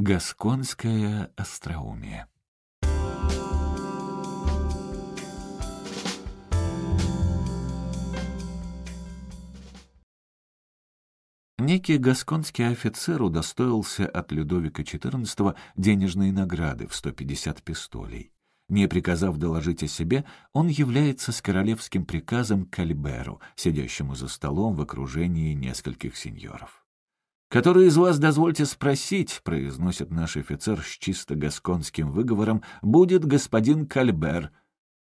Гасконское остроумие Некий гасконский офицер удостоился от Людовика XIV денежной награды в 150 пистолей. Не приказав доложить о себе, он является с королевским приказом к Альберу, сидящему за столом в окружении нескольких сеньоров. «Который из вас, дозвольте спросить», — произносит наш офицер с чисто гасконским выговором, — «будет господин Кальбер».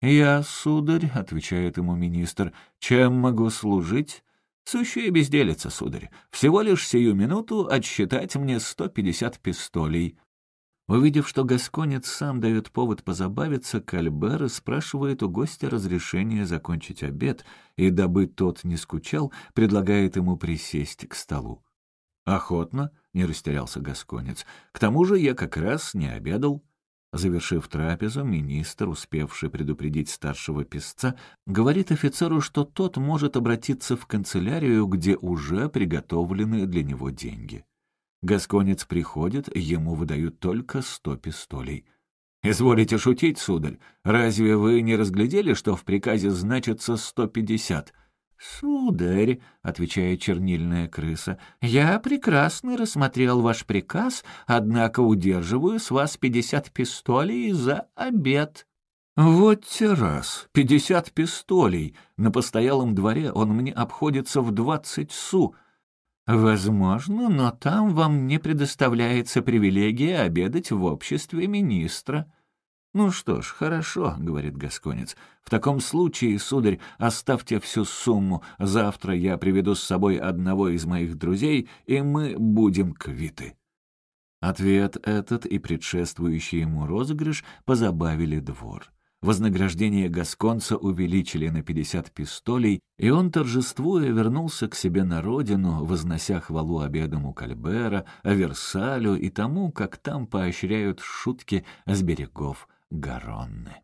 «Я, сударь», — отвечает ему министр, — «чем могу служить?» «Сущая безделица, сударь. Всего лишь сию минуту отсчитать мне сто пятьдесят пистолей». Увидев, что гасконец сам дает повод позабавиться, Кальбер спрашивает у гостя разрешения закончить обед и, дабы тот не скучал, предлагает ему присесть к столу. «Охотно», — не растерялся гасконец, — «к тому же я как раз не обедал». Завершив трапезу, министр, успевший предупредить старшего писца, говорит офицеру, что тот может обратиться в канцелярию, где уже приготовлены для него деньги. Гасконец приходит, ему выдают только сто пистолей. «Изволите шутить, сударь? Разве вы не разглядели, что в приказе значится сто пятьдесят?» «Сударь», — отвечает чернильная крыса, — «я прекрасно рассмотрел ваш приказ, однако удерживаю с вас пятьдесят пистолей за обед». «Вот те раз, пятьдесят пистолей. На постоялом дворе он мне обходится в двадцать су. Возможно, но там вам не предоставляется привилегия обедать в обществе министра». «Ну что ж, хорошо», — говорит Гасконец. «В таком случае, сударь, оставьте всю сумму. Завтра я приведу с собой одного из моих друзей, и мы будем квиты». Ответ этот и предшествующий ему розыгрыш позабавили двор. Вознаграждение Гасконца увеличили на пятьдесят пистолей, и он, торжествуя, вернулся к себе на родину, вознося хвалу обедам Кальбера, Аверсалю и тому, как там поощряют шутки с берегов Гаронны.